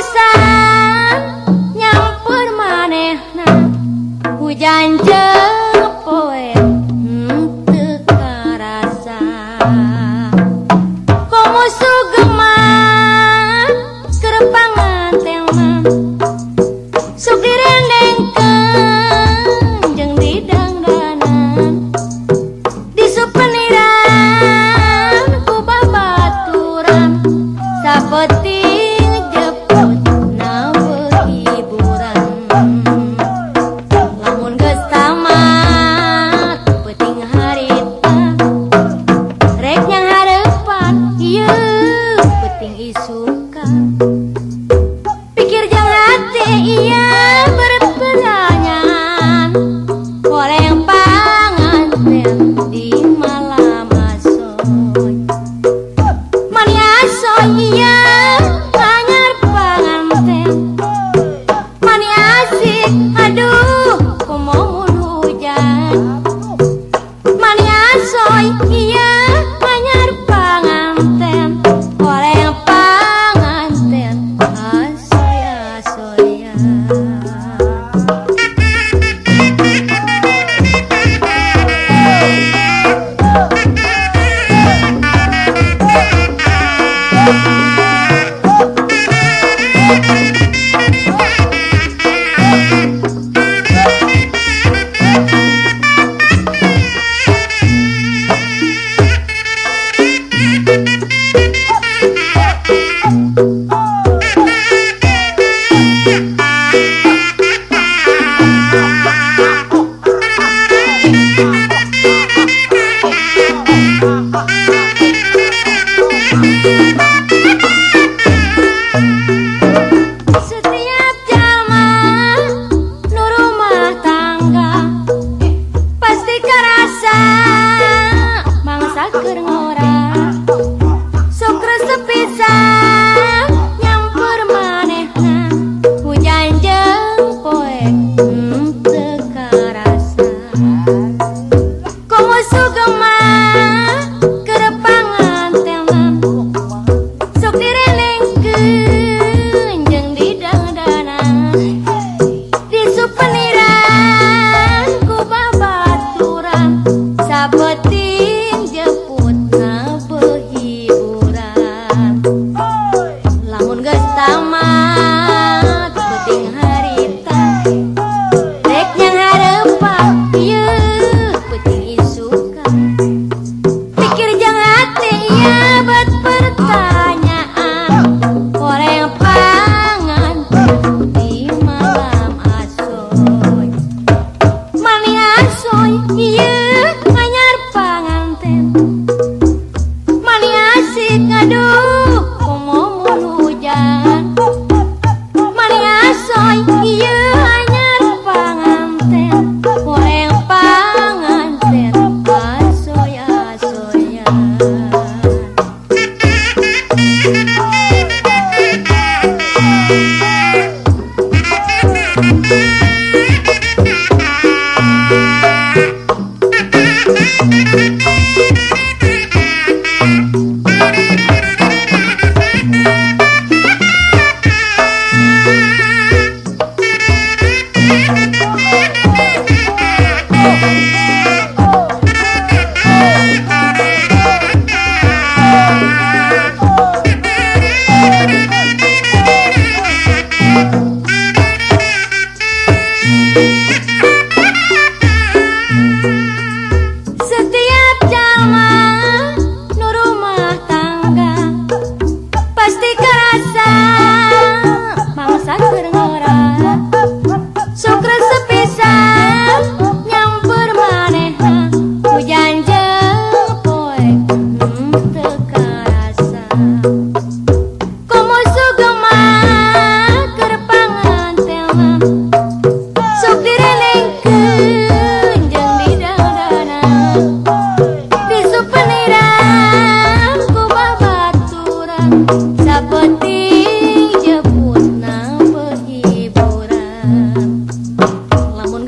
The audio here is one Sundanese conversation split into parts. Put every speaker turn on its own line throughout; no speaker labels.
Lisa. Thank you.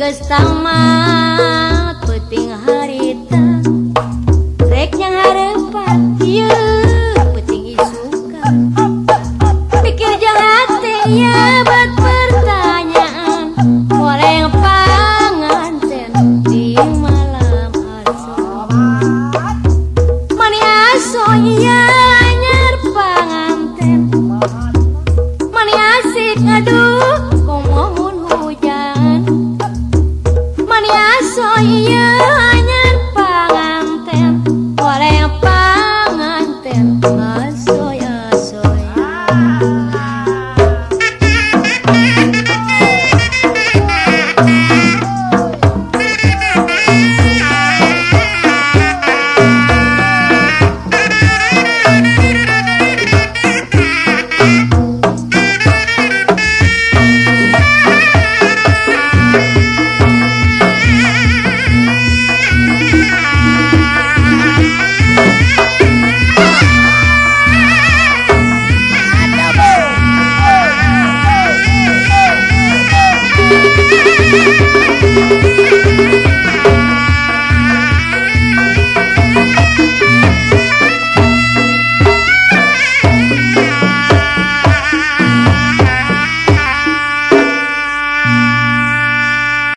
gestama puting harita. Rek reknya ngarepan iya puting isuka pikir jahat ya buat pertanyaan. Oleh panganten di malam arsa mani aso iya nyar panganten Mas